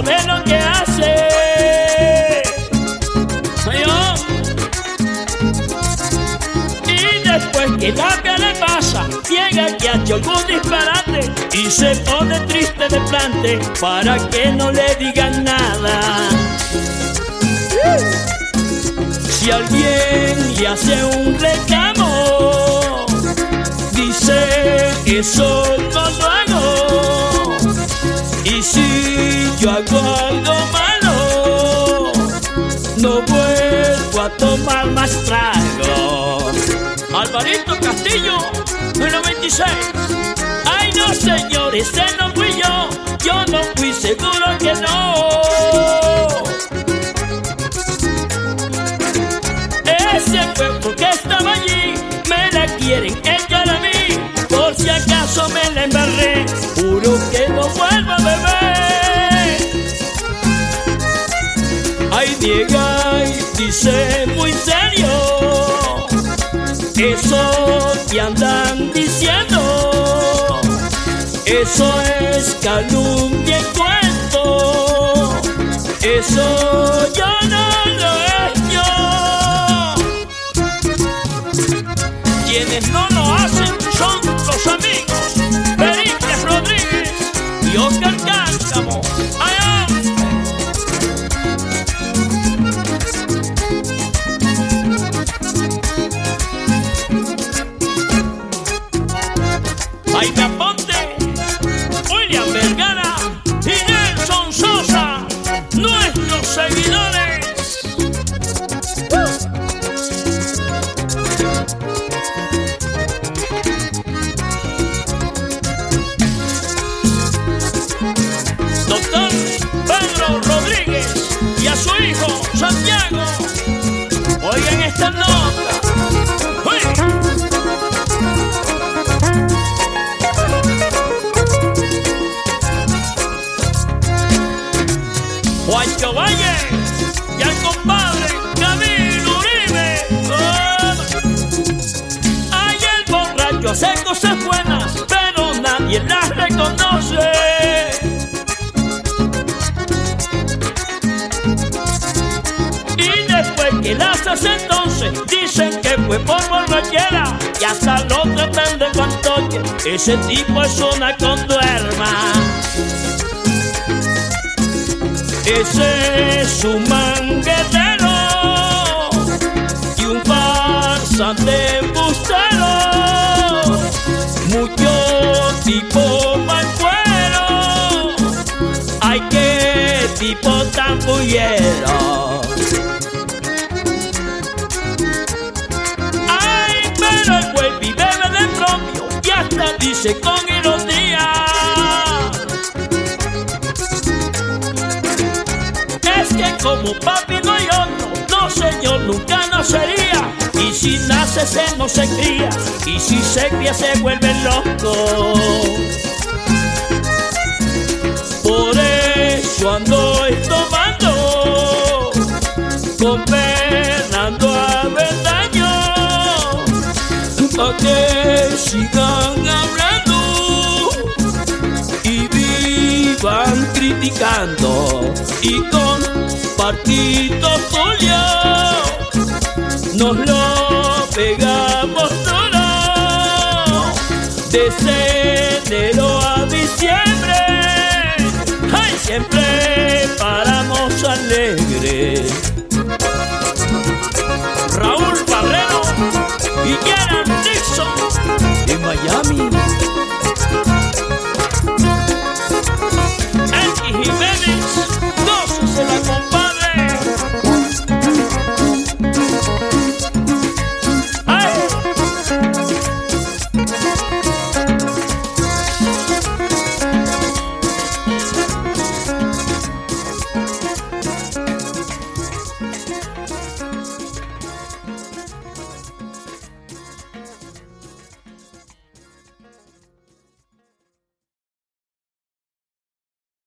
sabe lo que hace. Oh. Y después que la le pasa, llega que ha hecho algún disparate y se pone triste de plante para que no le digan nada. Si alguien le hace un reclamo, dice eso no yo hago algo malo, no vuelvo a tomar más trago. Alvarito Castillo, el 96. Ay no señores, ese no fui yo, yo no fui seguro que no. Ese pueblo que estaba allí, me la quieren niega y dice muy serio, eso que andan diciendo, eso es calumnia y cuento, eso yo no lo he. Quienes no lo hacen son los amigos Pericles Rodríguez y Oscar Cáncamo. Doctor Pedro Rodríguez y a su hijo Santiago. Oigan esta nota. Juancho Valle y al cosas buenas, pero nadie las reconoce. Y después que las hace entonces, dicen que fue por borrachera y hasta lo tratan de fantoche. Ese tipo es una conduerma. Ese es un manguetero y un farsante tan bullero. Ay, pero el güey bebe de propio y hasta dice con ironía. Es que como papi no hay otro, no señor, nunca nacería. Y si nace se no se cría, y si se cría se vuelve loco. Eso ando tomando, con Fernando Avendaño, pa' que sigan hablando y vivan criticando y con Partito Julio nos lo pegamos duro desde enero a diciembre siempre paramos alegres